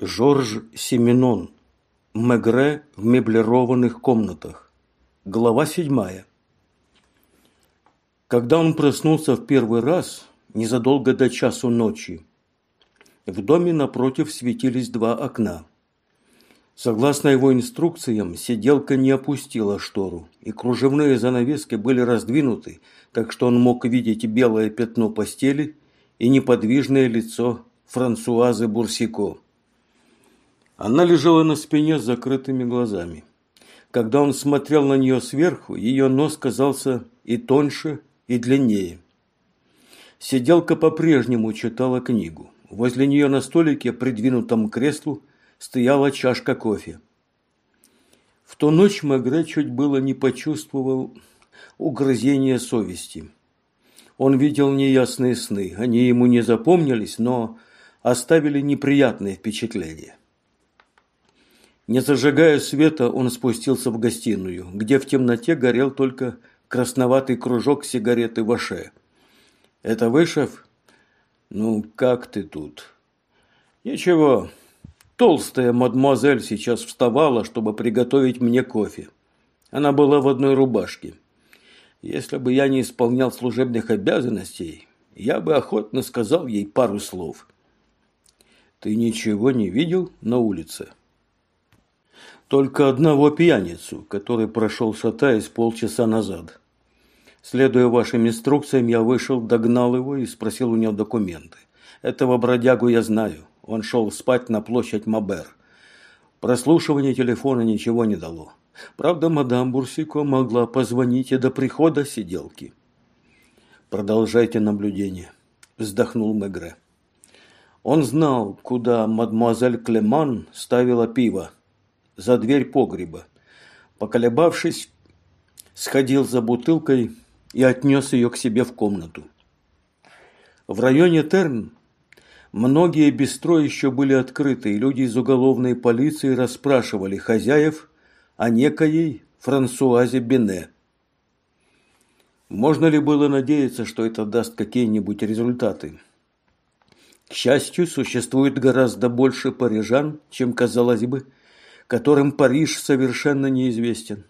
Жорж Семенон. Мегре в меблированных комнатах. Глава седьмая. Когда он проснулся в первый раз, незадолго до часу ночи, в доме напротив светились два окна. Согласно его инструкциям, сиделка не опустила штору, и кружевные занавески были раздвинуты, так что он мог видеть белое пятно постели и неподвижное лицо Франсуазы Бурсико. Она лежала на спине с закрытыми глазами. Когда он смотрел на нее сверху, ее нос казался и тоньше, и длиннее. Сиделка по-прежнему читала книгу. Возле нее на столике, придвинутом к креслу, стояла чашка кофе. В ту ночь Магре чуть было не почувствовал угрызения совести. Он видел неясные сны. Они ему не запомнились, но оставили неприятные впечатления. Не зажигая света, он спустился в гостиную, где в темноте горел только красноватый кружок сигареты Ваше. «Это вы, шеф?» «Ну, как ты тут?» «Ничего. Толстая мадемуазель сейчас вставала, чтобы приготовить мне кофе. Она была в одной рубашке. Если бы я не исполнял служебных обязанностей, я бы охотно сказал ей пару слов». «Ты ничего не видел на улице?» Только одного пьяницу, который прошел шатаясь полчаса назад. Следуя вашим инструкциям, я вышел, догнал его и спросил у него документы. Этого бродягу я знаю. Он шел спать на площадь Мабер. Прослушивание телефона ничего не дало. Правда, мадам Бурсико могла позвонить и до прихода сиделки. Продолжайте наблюдение, вздохнул Мегре. Он знал, куда мадемуазель Клеман ставила пиво, за дверь погреба. Поколебавшись, сходил за бутылкой и отнес ее к себе в комнату. В районе Терн многие бистро еще были открыты, и люди из уголовной полиции расспрашивали хозяев о некоей Франсуазе Бене. Можно ли было надеяться, что это даст какие-нибудь результаты? К счастью, существует гораздо больше парижан, чем казалось бы, которым Париж совершенно неизвестен.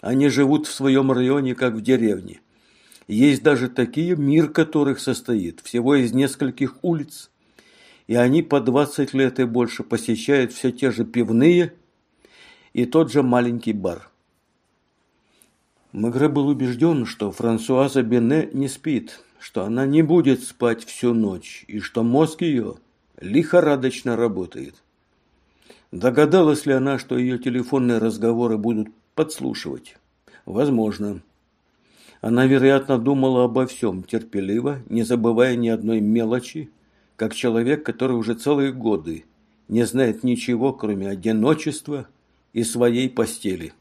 Они живут в своем районе, как в деревне. Есть даже такие, мир которых состоит всего из нескольких улиц, и они по 20 лет и больше посещают все те же пивные и тот же маленький бар. Мегре был убежден, что Франсуаза Бене не спит, что она не будет спать всю ночь, и что мозг ее лихорадочно работает. Догадалась ли она, что ее телефонные разговоры будут подслушивать? Возможно. Она, вероятно, думала обо всем терпеливо, не забывая ни одной мелочи, как человек, который уже целые годы не знает ничего, кроме одиночества и своей постели.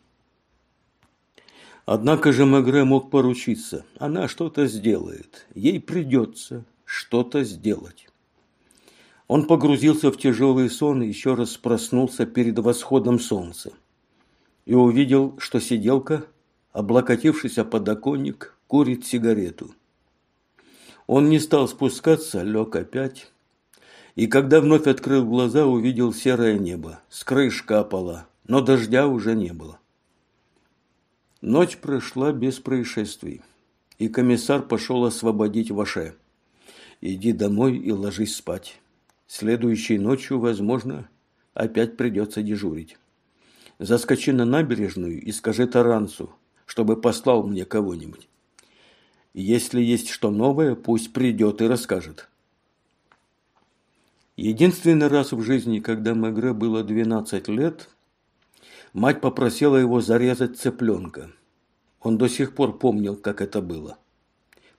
Однако же Мегре мог поручиться. Она что-то сделает. Ей придется что-то сделать. Он погрузился в тяжелый сон и еще раз проснулся перед восходом солнца. И увидел, что сиделка, облокотившись о подоконник, курит сигарету. Он не стал спускаться, лег опять. И когда вновь открыл глаза, увидел серое небо. С крыш капало, но дождя уже не было. Ночь прошла без происшествий, и комиссар пошел освободить Ваше. «Иди домой и ложись спать». Следующей ночью, возможно, опять придется дежурить. Заскочи на набережную и скажи Таранцу, чтобы послал мне кого-нибудь. Если есть что новое, пусть придет и расскажет. Единственный раз в жизни, когда Мегре было 12 лет, мать попросила его зарезать цыпленка. Он до сих пор помнил, как это было.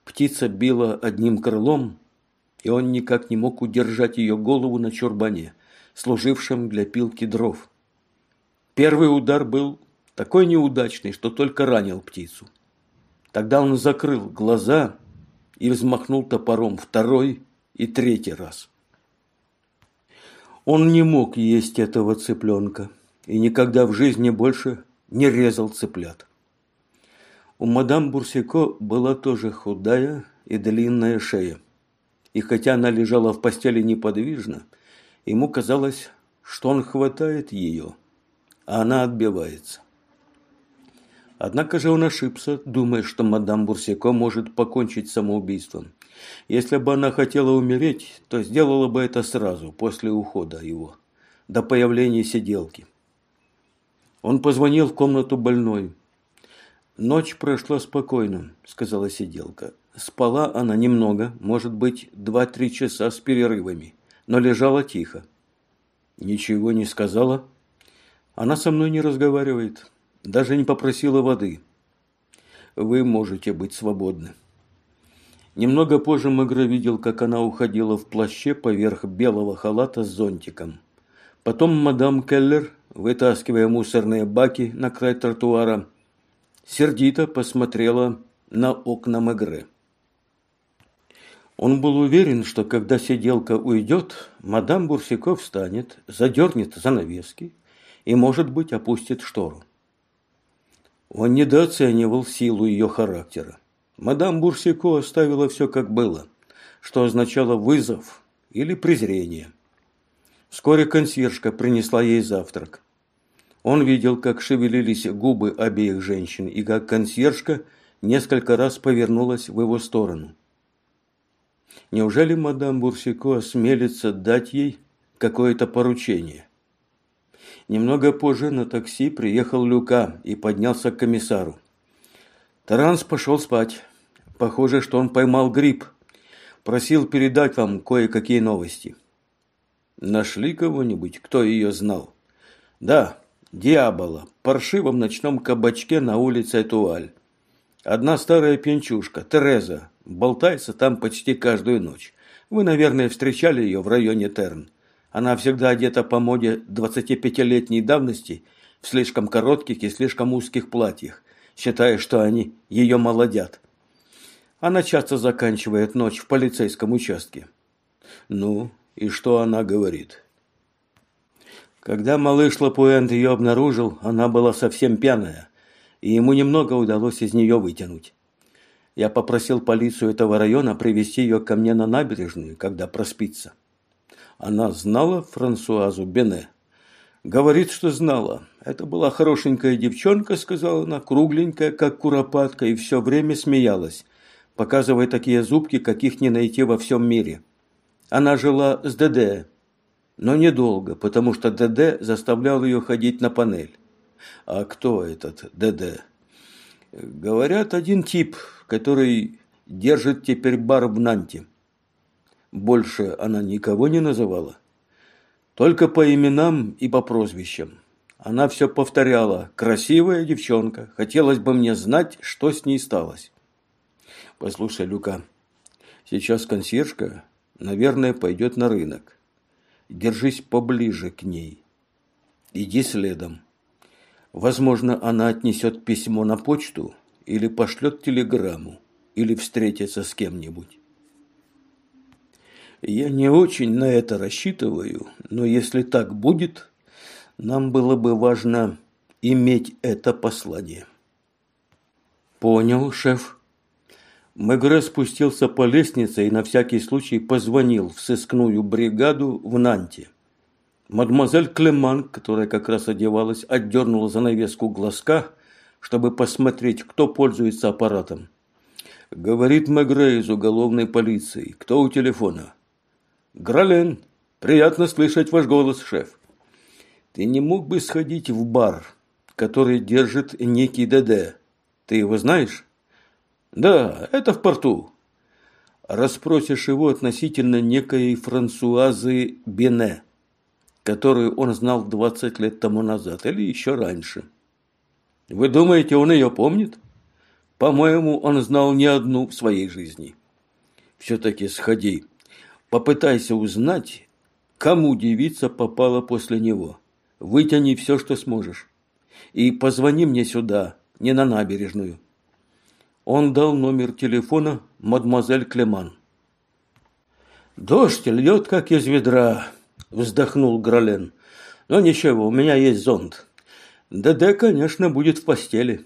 Птица била одним крылом, и он никак не мог удержать ее голову на чурбане, служившем для пилки дров. Первый удар был такой неудачный, что только ранил птицу. Тогда он закрыл глаза и взмахнул топором второй и третий раз. Он не мог есть этого цыпленка и никогда в жизни больше не резал цыплят. У мадам Бурсико была тоже худая и длинная шея и хотя она лежала в постели неподвижно, ему казалось, что он хватает ее, а она отбивается. Однако же он ошибся, думая, что мадам Бурсико может покончить самоубийством. Если бы она хотела умереть, то сделала бы это сразу, после ухода его, до появления сиделки. Он позвонил в комнату больной. «Ночь прошла спокойно», – сказала сиделка. Спала она немного, может быть, два-три часа с перерывами, но лежала тихо. Ничего не сказала. Она со мной не разговаривает, даже не попросила воды. Вы можете быть свободны. Немного позже Мегре видел, как она уходила в плаще поверх белого халата с зонтиком. Потом мадам Келлер, вытаскивая мусорные баки на край тротуара, сердито посмотрела на окна Мегре. Он был уверен, что когда сиделка уйдет, мадам Бурсико встанет, задернет занавески и, может быть, опустит штору. Он недооценивал силу ее характера. Мадам Бурсико оставила все как было, что означало вызов или презрение. Вскоре консьержка принесла ей завтрак. Он видел, как шевелились губы обеих женщин и как консьержка несколько раз повернулась в его сторону. Неужели мадам Бурсико осмелится дать ей какое-то поручение? Немного позже на такси приехал Люка и поднялся к комиссару. Таранс пошел спать. Похоже, что он поймал грипп. Просил передать вам кое-какие новости. Нашли кого-нибудь, кто ее знал? Да, Диабола, в паршивом ночном кабачке на улице Туаль. Одна старая пенчушка, Тереза, болтается там почти каждую ночь. Вы, наверное, встречали ее в районе Терн. Она всегда одета по моде 25-летней давности в слишком коротких и слишком узких платьях, считая, что они ее молодят. Она часто заканчивает ночь в полицейском участке. Ну, и что она говорит? Когда малыш Лапуэнт ее обнаружил, она была совсем пьяная и ему немного удалось из нее вытянуть. Я попросил полицию этого района привести ее ко мне на набережную, когда проспится. Она знала Франсуазу Бене? Говорит, что знала. Это была хорошенькая девчонка, сказала она, кругленькая, как куропатка, и все время смеялась, показывая такие зубки, каких не найти во всем мире. Она жила с ДД, но недолго, потому что ДД заставлял ее ходить на панель. А кто этот ДД? Говорят, один тип, который держит теперь бар в Нанте. Больше она никого не называла. Только по именам и по прозвищам. Она все повторяла. Красивая девчонка. Хотелось бы мне знать, что с ней сталось. Послушай, Люка, сейчас консьержка, наверное, пойдет на рынок. Держись поближе к ней. Иди следом. Возможно, она отнесет письмо на почту или пошлет телеграмму, или встретится с кем-нибудь. Я не очень на это рассчитываю, но если так будет, нам было бы важно иметь это послание. Понял, шеф. Мегре спустился по лестнице и на всякий случай позвонил в сыскную бригаду в Нанте. Мадемуазель Клеман, которая как раз одевалась, отдернула занавеску глазка, чтобы посмотреть, кто пользуется аппаратом. Говорит Мегре из уголовной полиции. Кто у телефона? Грален. Приятно слышать ваш голос, шеф. Ты не мог бы сходить в бар, который держит некий ДД? Ты его знаешь? Да, это в порту. Распросишь его относительно некой Франсуазы Бене которую он знал 20 лет тому назад или еще раньше. Вы думаете, он ее помнит? По-моему, он знал не одну в своей жизни. Все-таки сходи. Попытайся узнать, кому девица попала после него. Вытяни все, что сможешь. И позвони мне сюда, не на набережную. Он дал номер телефона мадемуазель Клеман. Дождь льет, как из ведра вздохнул Гролен. Но ничего, у меня есть зонт. ДД, конечно, будет в постели.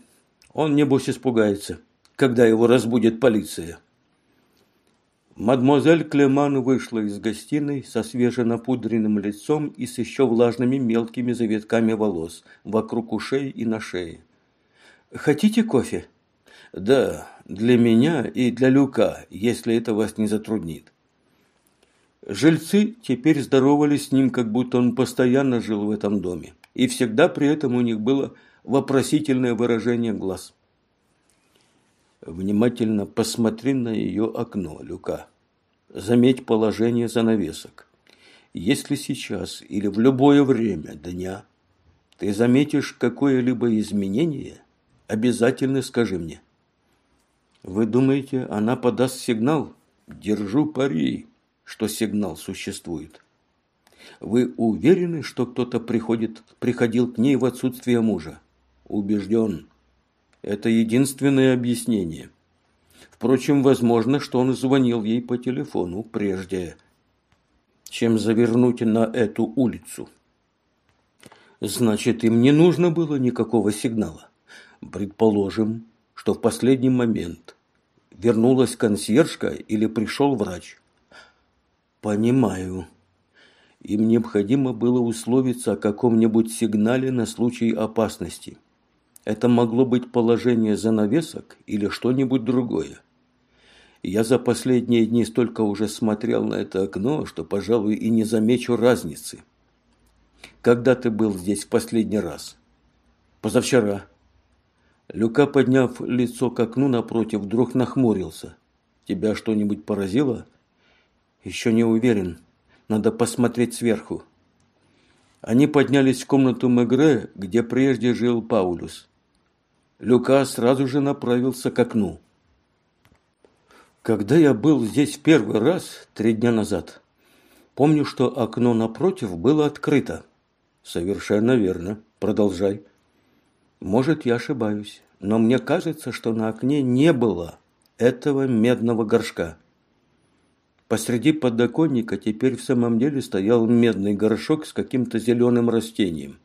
Он, небось, испугается, когда его разбудит полиция. Мадемуазель Клеман вышла из гостиной со свеженапудренным лицом и с еще влажными мелкими завитками волос вокруг ушей и на шее. «Хотите кофе?» «Да, для меня и для Люка, если это вас не затруднит». Жильцы теперь здоровались с ним, как будто он постоянно жил в этом доме, и всегда при этом у них было вопросительное выражение глаз. Внимательно посмотри на ее окно, Люка. Заметь положение занавесок. Если сейчас или в любое время дня ты заметишь какое-либо изменение, обязательно скажи мне. Вы думаете, она подаст сигнал? Держу пари, что сигнал существует. Вы уверены, что кто-то приходит, приходил к ней в отсутствие мужа? Убежден. Это единственное объяснение. Впрочем, возможно, что он звонил ей по телефону прежде, чем завернуть на эту улицу. Значит, им не нужно было никакого сигнала. Предположим, что в последний момент вернулась консьержка или пришел врач. Понимаю. Им необходимо было условиться о каком-нибудь сигнале на случай опасности. Это могло быть положение занавесок или что-нибудь другое. Я за последние дни столько уже смотрел на это окно, что, пожалуй, и не замечу разницы. Когда ты был здесь в последний раз? Позавчера. Люка, подняв лицо к окну напротив, вдруг нахмурился. Тебя что-нибудь поразило? Еще не уверен. Надо посмотреть сверху. Они поднялись в комнату Мегре, где прежде жил Паулюс. Люка сразу же направился к окну. Когда я был здесь в первый раз, три дня назад, помню, что окно напротив было открыто. Совершенно верно. Продолжай. Может, я ошибаюсь, но мне кажется, что на окне не было этого медного горшка. Посреди подоконника теперь в самом деле стоял медный горшок с каким-то зеленым растением.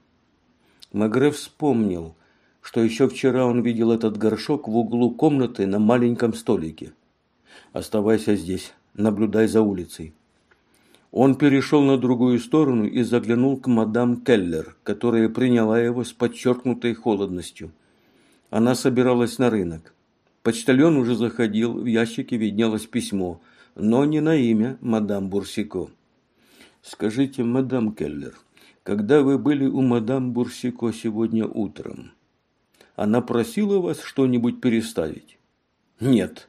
Магре вспомнил – что еще вчера он видел этот горшок в углу комнаты на маленьком столике. Оставайся здесь, наблюдай за улицей. Он перешел на другую сторону и заглянул к мадам Келлер, которая приняла его с подчеркнутой холодностью. Она собиралась на рынок. Почтальон уже заходил, в ящике виднелось письмо, но не на имя мадам Бурсико. «Скажите, мадам Келлер, когда вы были у мадам Бурсико сегодня утром, она просила вас что-нибудь переставить? Нет.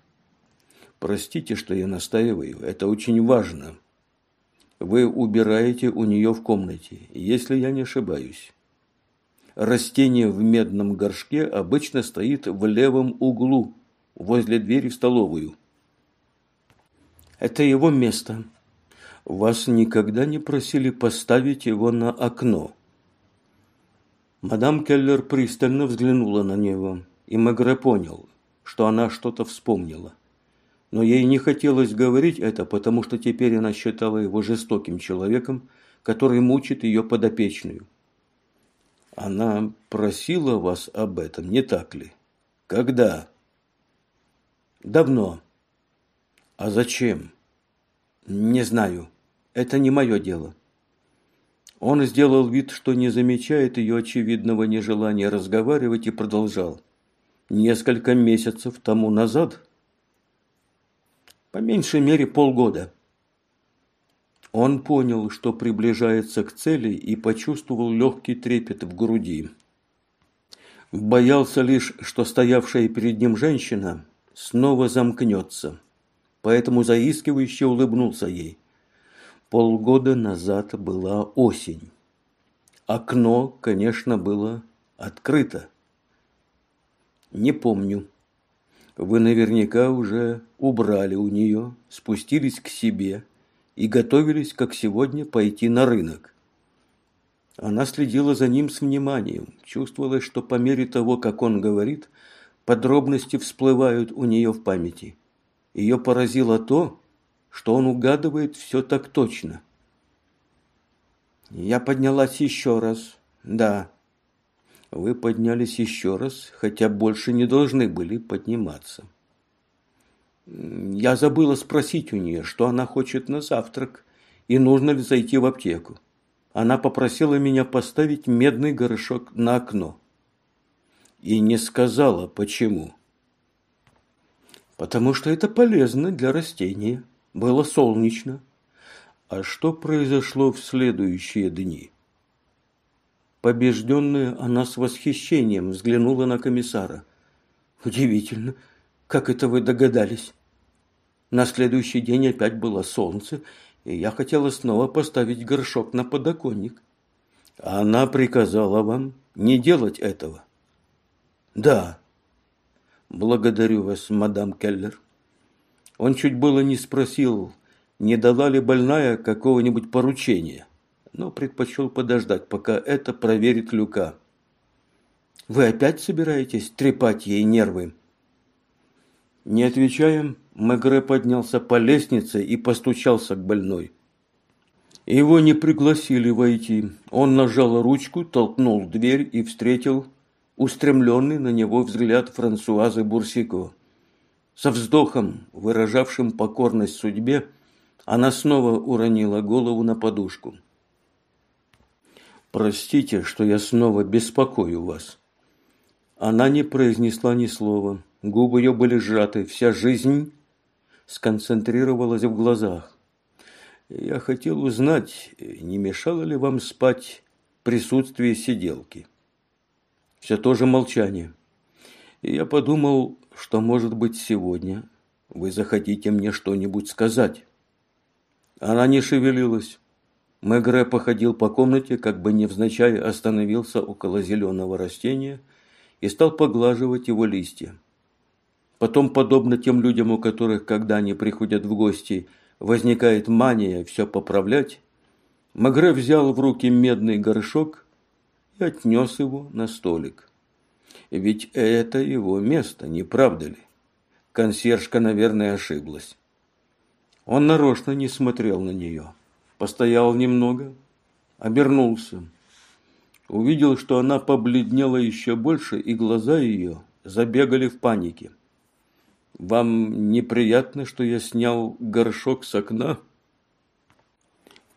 Простите, что я настаиваю. Это очень важно. Вы убираете у нее в комнате, если я не ошибаюсь. Растение в медном горшке обычно стоит в левом углу, возле двери в столовую. Это его место. Вас никогда не просили поставить его на окно. Мадам Келлер пристально взглянула на него, и Мегре понял, что она что-то вспомнила. Но ей не хотелось говорить это, потому что теперь она считала его жестоким человеком, который мучит ее подопечную. Она просила вас об этом, не так ли? Когда? Давно. А зачем? Не знаю. Это не мое дело. Он сделал вид, что не замечает ее очевидного нежелания разговаривать и продолжал. Несколько месяцев тому назад, по меньшей мере полгода, он понял, что приближается к цели и почувствовал легкий трепет в груди. Боялся лишь, что стоявшая перед ним женщина снова замкнется, поэтому заискивающе улыбнулся ей. Полгода назад была осень. Окно, конечно, было открыто. Не помню. Вы наверняка уже убрали у нее, спустились к себе и готовились, как сегодня, пойти на рынок. Она следила за ним с вниманием, чувствовала, что по мере того, как он говорит, подробности всплывают у нее в памяти. Ее поразило то, что он угадывает все так точно. Я поднялась еще раз. Да. Вы поднялись еще раз, хотя больше не должны были подниматься. Я забыла спросить у нее, что она хочет на завтрак и нужно ли зайти в аптеку. Она попросила меня поставить медный горошок на окно. И не сказала, почему. Потому что это полезно для растения. Было солнечно. А что произошло в следующие дни? Побежденная, она с восхищением взглянула на комиссара. Удивительно, как это вы догадались? На следующий день опять было солнце, и я хотела снова поставить горшок на подоконник. Она приказала вам не делать этого. Да. Благодарю вас, мадам Келлер. Он чуть было не спросил, не дала ли больная какого-нибудь поручения, но предпочел подождать, пока это проверит Люка. Вы опять собираетесь трепать ей нервы? Не отвечая, Мегре поднялся по лестнице и постучался к больной. Его не пригласили войти. Он нажал ручку, толкнул дверь и встретил устремленный на него взгляд Франсуазы Бурсико. Со вздохом, выражавшим покорность судьбе, она снова уронила голову на подушку. «Простите, что я снова беспокою вас». Она не произнесла ни слова. Губы ее были сжаты. Вся жизнь сконцентрировалась в глазах. Я хотел узнать, не мешало ли вам спать присутствие сиделки. Все то же молчание. И я подумал, что, может быть, сегодня вы захотите мне что-нибудь сказать. Она не шевелилась. Мегре походил по комнате, как бы невзначай остановился около зеленого растения и стал поглаживать его листья. Потом, подобно тем людям, у которых, когда они приходят в гости, возникает мания все поправлять, Магре взял в руки медный горшок и отнес его на столик. Ведь это его место, не правда ли? Консьержка, наверное, ошиблась. Он нарочно не смотрел на нее. Постоял немного, обернулся. Увидел, что она побледнела еще больше, и глаза ее забегали в панике. Вам неприятно, что я снял горшок с окна?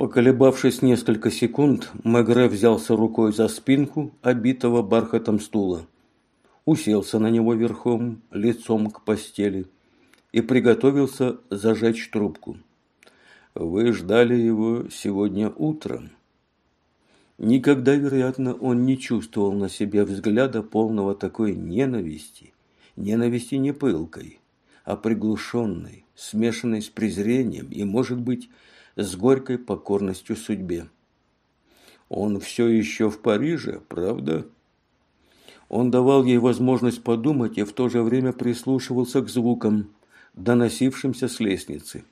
Поколебавшись несколько секунд, Мегре взялся рукой за спинку, обитого бархатом стула, уселся на него верхом, лицом к постели и приготовился зажечь трубку. Вы ждали его сегодня утром. Никогда, вероятно, он не чувствовал на себе взгляда полного такой ненависти, ненависти не пылкой, а приглушенной, смешанной с презрением и, может быть, с горькой покорностью судьбе. Он все еще в Париже, правда? Он давал ей возможность подумать и в то же время прислушивался к звукам, доносившимся с лестницы.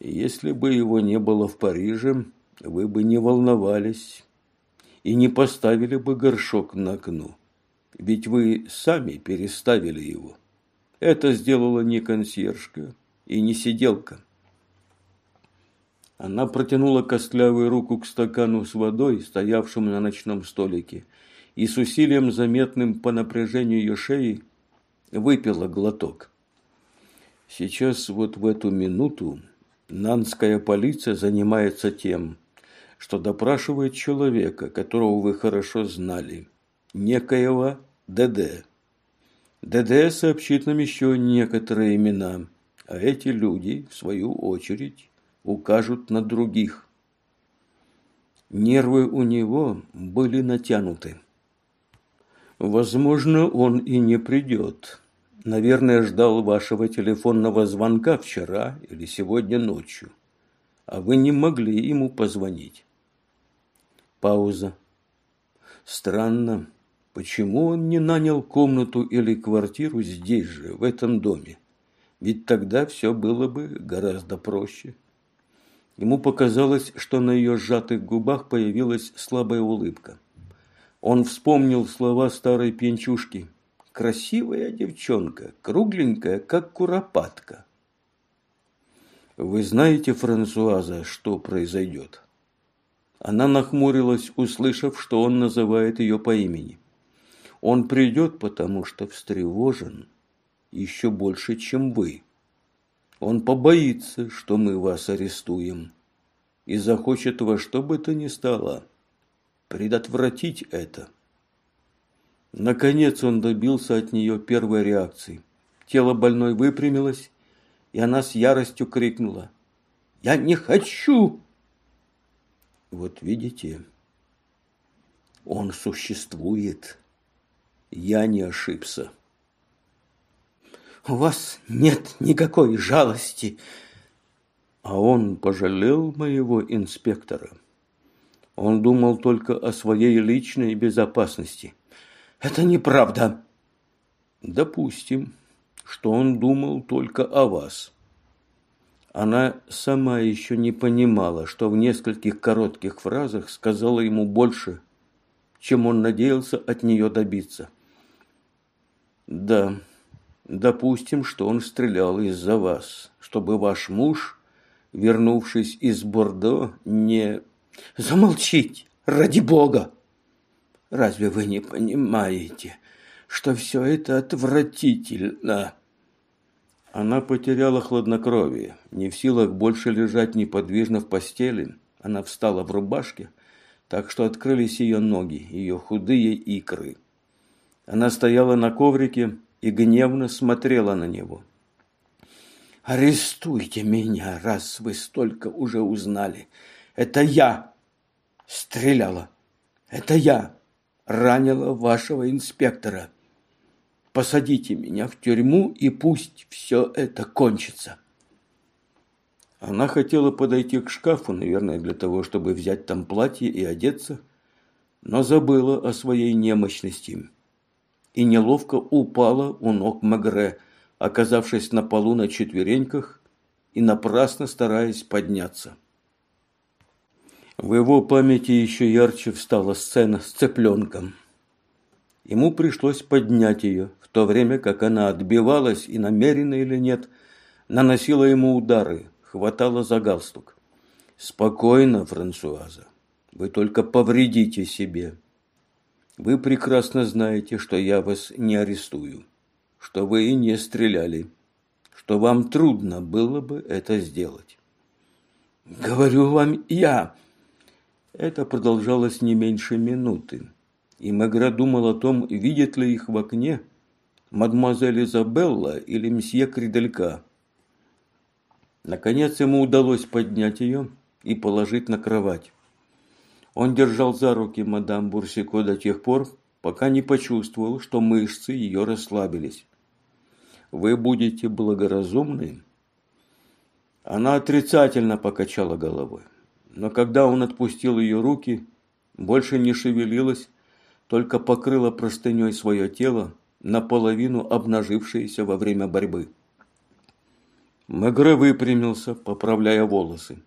Если бы его не было в Париже, вы бы не волновались и не поставили бы горшок на окно, ведь вы сами переставили его. Это сделала не консьержка и не сиделка. Она протянула костлявую руку к стакану с водой, стоявшему на ночном столике, и с усилием, заметным по напряжению ее шеи, выпила глоток. Сейчас, вот в эту минуту, нанская полиция занимается тем, что допрашивает человека, которого вы хорошо знали, некоего ДД. ДД сообщит нам еще некоторые имена, а эти люди, в свою очередь, укажут на других. Нервы у него были натянуты. Возможно, он и не придет. Наверное, ждал вашего телефонного звонка вчера или сегодня ночью, а вы не могли ему позвонить. Пауза. Странно. Почему он не нанял комнату или квартиру здесь же, в этом доме? Ведь тогда все было бы гораздо проще. Ему показалось, что на ее сжатых губах появилась слабая улыбка. Он вспомнил слова старой пьянчушки. «Красивая девчонка, кругленькая, как куропатка». «Вы знаете, Франсуаза, что произойдет?» Она нахмурилась, услышав, что он называет ее по имени. Он придет, потому что встревожен еще больше, чем вы. Он побоится, что мы вас арестуем, и захочет во что бы то ни стало предотвратить это. Наконец он добился от нее первой реакции. Тело больной выпрямилось, и она с яростью крикнула. «Я не хочу!» Вот видите, он существует. Я не ошибся. У вас нет никакой жалости. А он пожалел моего инспектора. Он думал только о своей личной безопасности. Это неправда. Допустим, что он думал только о вас. Она сама еще не понимала, что в нескольких коротких фразах сказала ему больше, чем он надеялся от нее добиться. Да, допустим, что он стрелял из-за вас, чтобы ваш муж, вернувшись из Бордо, не Замолчите, ради бога! Разве вы не понимаете, что все это отвратительно?» Она потеряла хладнокровие, не в силах больше лежать неподвижно в постели. Она встала в рубашке, так что открылись ее ноги, ее худые икры. Она стояла на коврике и гневно смотрела на него. «Арестуйте меня, раз вы столько уже узнали. Это я стреляла. Это я ранила вашего инспектора. Посадите меня в тюрьму, и пусть все это кончится. Она хотела подойти к шкафу, наверное, для того, чтобы взять там платье и одеться, но забыла о своей немощности и неловко упала у ног Магре, оказавшись на полу на четвереньках и напрасно стараясь подняться. В его памяти еще ярче встала сцена с цыпленком. Ему пришлось поднять ее, в то время как она отбивалась и намеренно или нет, наносила ему удары, хватала за галстук. «Спокойно, Франсуаза, вы только повредите себе. Вы прекрасно знаете, что я вас не арестую, что вы и не стреляли, что вам трудно было бы это сделать». «Говорю вам я!» Это продолжалось не меньше минуты, и Мегре думал о том, видит ли их в окне мадемуазель Изабелла или мсье Криделька. Наконец ему удалось поднять ее и положить на кровать. Он держал за руки мадам Бурсико до тех пор, пока не почувствовал, что мышцы ее расслабились. «Вы будете благоразумны?» Она отрицательно покачала головой но когда он отпустил ее руки, больше не шевелилась, только покрыла простыней свое тело, наполовину обнажившееся во время борьбы. Мегре выпрямился, поправляя волосы.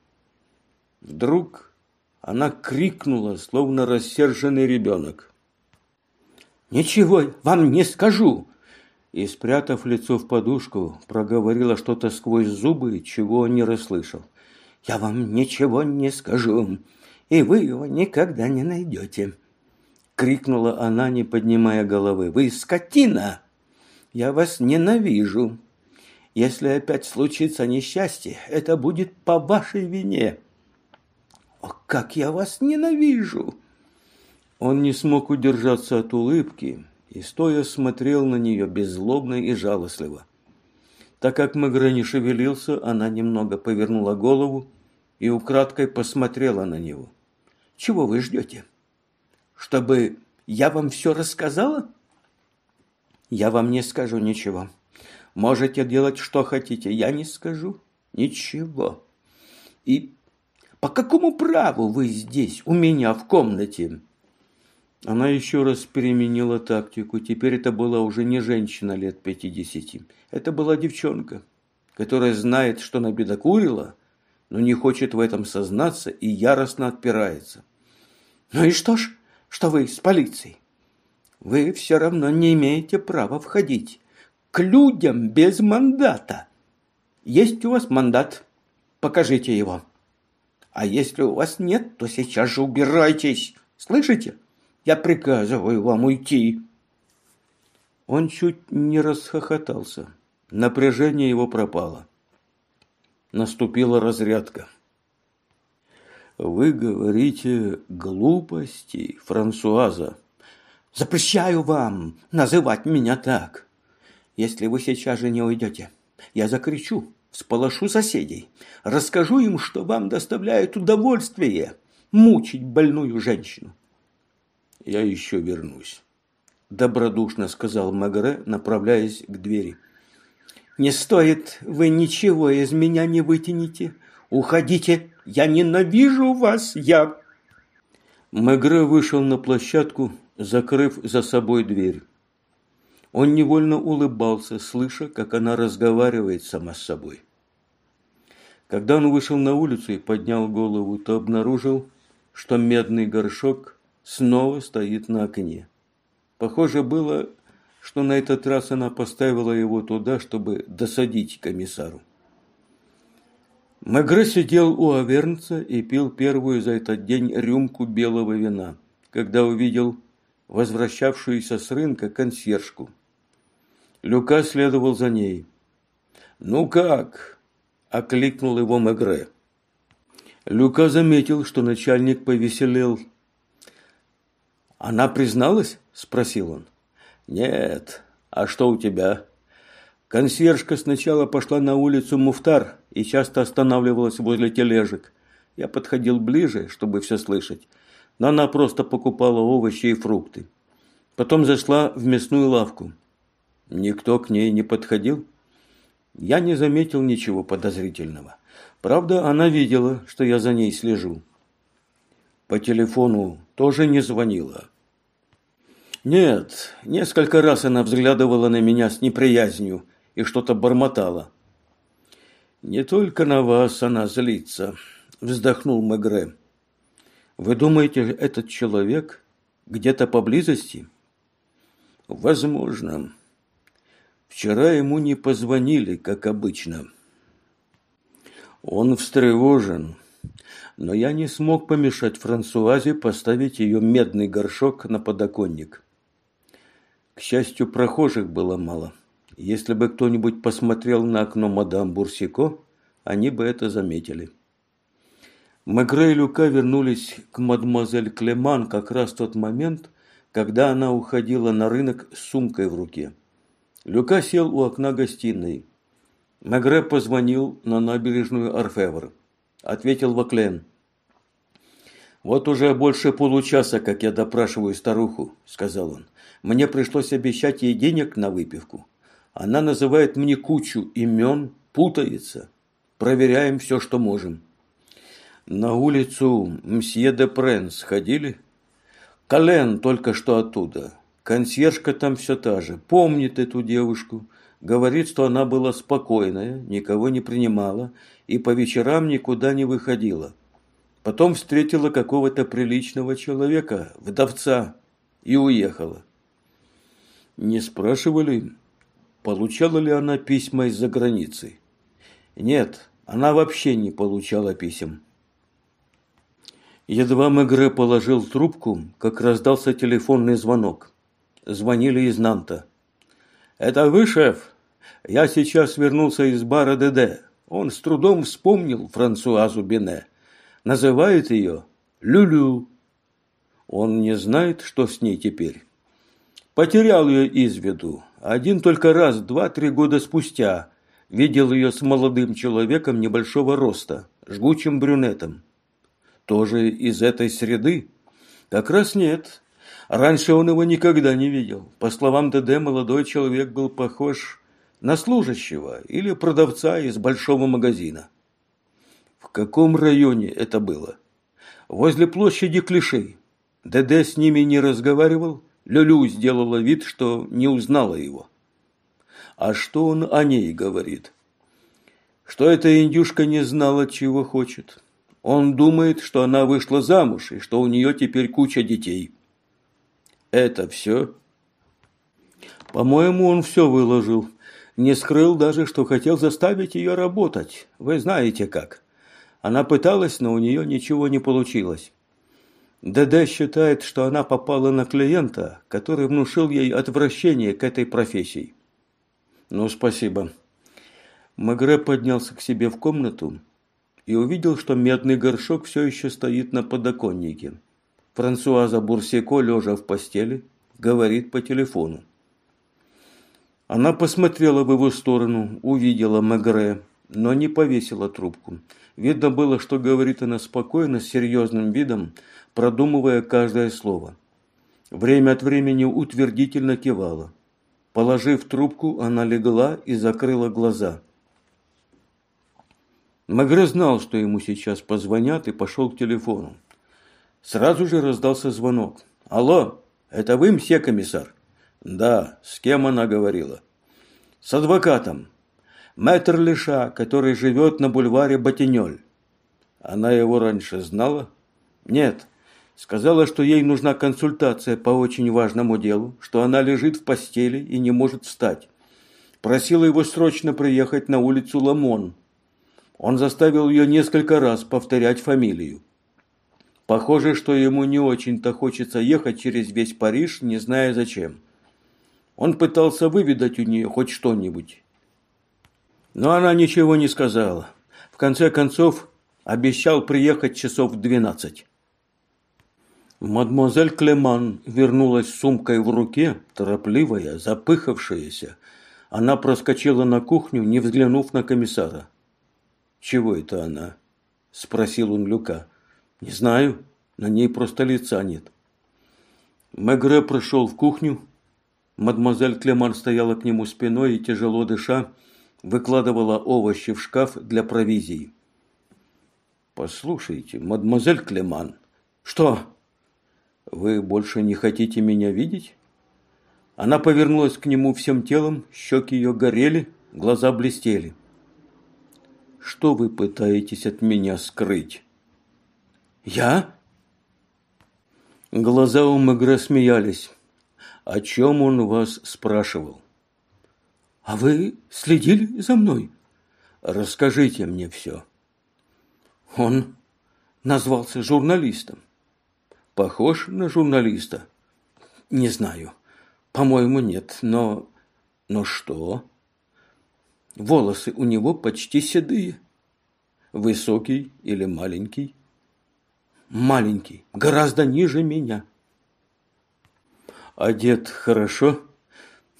Вдруг она крикнула, словно рассерженный ребенок. «Ничего вам не скажу!» И, спрятав лицо в подушку, проговорила что-то сквозь зубы, чего он не расслышал. Я вам ничего не скажу, и вы его никогда не найдете. Крикнула она, не поднимая головы. Вы скотина! Я вас ненавижу. Если опять случится несчастье, это будет по вашей вине. О, как я вас ненавижу! Он не смог удержаться от улыбки и, стоя, смотрел на нее беззлобно и жалостливо. Так как Мегре не шевелился, она немного повернула голову и украдкой посмотрела на него. «Чего вы ждете? Чтобы я вам все рассказала?» «Я вам не скажу ничего. Можете делать, что хотите. Я не скажу ничего. И по какому праву вы здесь, у меня в комнате?» Она еще раз переменила тактику. Теперь это была уже не женщина лет пятидесяти. Это была девчонка, которая знает, что набедокурила, но не хочет в этом сознаться и яростно отпирается. «Ну и что ж, что вы с полицией? Вы все равно не имеете права входить к людям без мандата. Есть у вас мандат, покажите его. А если у вас нет, то сейчас же убирайтесь. Слышите? Я приказываю вам уйти». Он чуть не расхохотался. Напряжение его пропало. Наступила разрядка. Вы говорите глупости, Франсуаза. Запрещаю вам называть меня так. Если вы сейчас же не уйдете, я закричу, всполошу соседей, расскажу им, что вам доставляет удовольствие мучить больную женщину. Я еще вернусь, добродушно сказал Магре, направляясь к двери. Не стоит, вы ничего из меня не вытянете. Уходите, я ненавижу вас, я... Мегре вышел на площадку, закрыв за собой дверь. Он невольно улыбался, слыша, как она разговаривает сама с собой. Когда он вышел на улицу и поднял голову, то обнаружил, что медный горшок снова стоит на окне. Похоже было, что на этот раз она поставила его туда, чтобы досадить комиссару. Мегре сидел у Авернца и пил первую за этот день рюмку белого вина, когда увидел возвращавшуюся с рынка консьержку. Люка следовал за ней. «Ну как?» – окликнул его Мегре. Люка заметил, что начальник повеселел. «Она призналась?» – спросил он. «Нет. А что у тебя?» Консьержка сначала пошла на улицу Муфтар и часто останавливалась возле тележек. Я подходил ближе, чтобы все слышать, но она просто покупала овощи и фрукты. Потом зашла в мясную лавку. Никто к ней не подходил? Я не заметил ничего подозрительного. Правда, она видела, что я за ней слежу. По телефону тоже не звонила. Нет, несколько раз она взглядывала на меня с неприязнью и что-то бормотала. Не только на вас она злится, вздохнул Мегре. Вы думаете, этот человек где-то поблизости? Возможно. Вчера ему не позвонили, как обычно. Он встревожен, но я не смог помешать Франсуазе поставить ее медный горшок на подоконник. К счастью, прохожих было мало. Если бы кто-нибудь посмотрел на окно мадам Бурсико, они бы это заметили. Мегре и Люка вернулись к мадемуазель Клеман как раз в тот момент, когда она уходила на рынок с сумкой в руке. Люка сел у окна гостиной. Мегре позвонил на набережную Орфевр. Ответил Ваклен. «Вот уже больше получаса, как я допрашиваю старуху», – сказал он. «Мне пришлось обещать ей денег на выпивку. Она называет мне кучу имен, путается. Проверяем все, что можем». «На улицу мсье де Пренс ходили?» «Кален только что оттуда. Консьержка там все та же, помнит эту девушку, говорит, что она была спокойная, никого не принимала и по вечерам никуда не выходила. Потом встретила какого-то приличного человека, вдовца, и уехала. Не спрашивали, получала ли она письма из-за границы. Нет, она вообще не получала писем. Едва Мегре положил трубку, как раздался телефонный звонок звонили из Нанта. «Это вы, шеф? Я сейчас вернулся из бара ДД. Он с трудом вспомнил Франсуазу Бене. Называет ее Люлю. Он не знает, что с ней теперь. Потерял ее из виду. Один только раз, два-три года спустя, видел ее с молодым человеком небольшого роста, жгучим брюнетом. Тоже из этой среды? Как раз нет. Раньше он его никогда не видел. По словам ДД, молодой человек был похож на служащего или продавца из большого магазина. В каком районе это было? Возле площади Клишей. ДД с ними не разговаривал. Люлю сделала вид, что не узнала его. А что он о ней говорит? Что эта индюшка не знала, чего хочет. Он думает, что она вышла замуж и что у нее теперь куча детей. Это все? По-моему, он все выложил. Не скрыл даже, что хотел заставить ее работать. Вы знаете как. Она пыталась, но у нее ничего не получилось. ДД считает, что она попала на клиента, который внушил ей отвращение к этой профессии. Ну, спасибо. Магре поднялся к себе в комнату и увидел, что медный горшок все еще стоит на подоконнике. Франсуаза Бурсеко, лежа в постели, говорит по телефону. Она посмотрела в его сторону, увидела Мегре, но не повесила трубку. Видно было, что говорит она спокойно, с серьезным видом, продумывая каждое слово. Время от времени утвердительно кивала. Положив трубку, она легла и закрыла глаза. Магре знал, что ему сейчас позвонят, и пошел к телефону. Сразу же раздался звонок. «Алло, это вы, мсье комиссар?» «Да, с кем она говорила?» «С адвокатом. Мэтр Леша, который живет на бульваре Ботинёль». «Она его раньше знала?» «Нет. Сказала, что ей нужна консультация по очень важному делу, что она лежит в постели и не может встать. Просила его срочно приехать на улицу Ламон, он заставил ее несколько раз повторять фамилию. Похоже, что ему не очень-то хочется ехать через весь Париж, не зная зачем. Он пытался выведать у нее хоть что-нибудь. Но она ничего не сказала. В конце концов, обещал приехать часов в двенадцать. Мадемуазель Клеман вернулась с сумкой в руке, торопливая, запыхавшаяся. Она проскочила на кухню, не взглянув на комиссара. «Чего это она?» – спросил он Люка. «Не знаю, на ней просто лица нет». Мегре прошел в кухню. Мадемуазель Клеман стояла к нему спиной и, тяжело дыша, выкладывала овощи в шкаф для провизии. «Послушайте, мадемуазель Клеман». «Что?» «Вы больше не хотите меня видеть?» Она повернулась к нему всем телом, щеки ее горели, глаза блестели. Что вы пытаетесь от меня скрыть? Я? Глаза у Мегре смеялись. О чем он вас спрашивал? А вы следили за мной? Расскажите мне все. Он назвался журналистом. Похож на журналиста? Не знаю. По-моему, нет. Но... Но что? Волосы у него почти седые. Высокий или маленький? Маленький, гораздо ниже меня. Одет хорошо?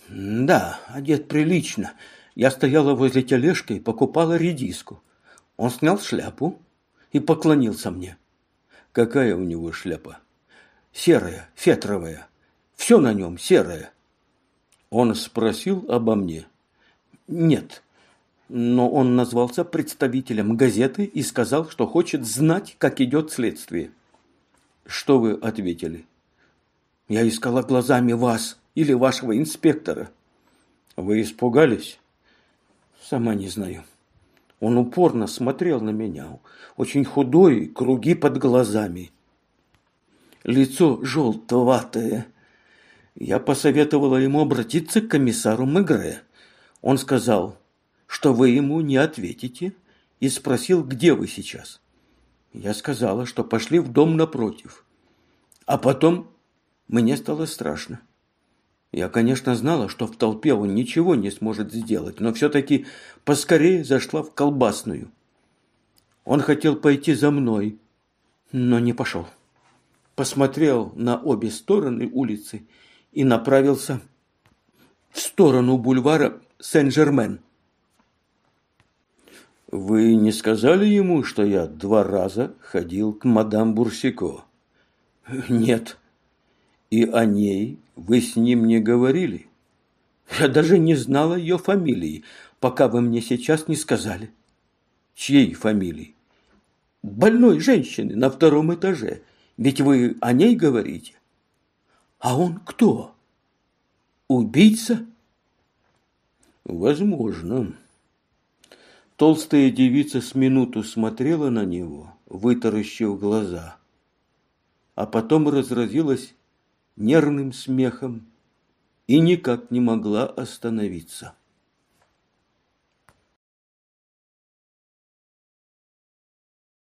Да, одет прилично. Я стояла возле тележки и покупала редиску. Он снял шляпу и поклонился мне. Какая у него шляпа? Серая, фетровая. Все на нем серое. Он спросил обо мне. Нет, но он назвался представителем газеты и сказал, что хочет знать, как идет следствие. Что вы ответили? Я искала глазами вас или вашего инспектора. Вы испугались? Сама не знаю. Он упорно смотрел на меня, очень худой, круги под глазами. Лицо желтоватое. Я посоветовала ему обратиться к комиссару Мегре. Он сказал, что вы ему не ответите, и спросил, где вы сейчас. Я сказала, что пошли в дом напротив. А потом мне стало страшно. Я, конечно, знала, что в толпе он ничего не сможет сделать, но все-таки поскорее зашла в колбасную. Он хотел пойти за мной, но не пошел. Посмотрел на обе стороны улицы и направился в сторону бульвара Сен-Жермен. Вы не сказали ему, что я два раза ходил к мадам Бурсико? Нет. И о ней вы с ним не говорили? Я даже не знала ее фамилии, пока вы мне сейчас не сказали. Чьей фамилии? Больной женщины на втором этаже. Ведь вы о ней говорите. А он кто? Убийца? Возможно. Толстая девица с минуту смотрела на него, вытаращив глаза, а потом разразилась нервным смехом и никак не могла остановиться.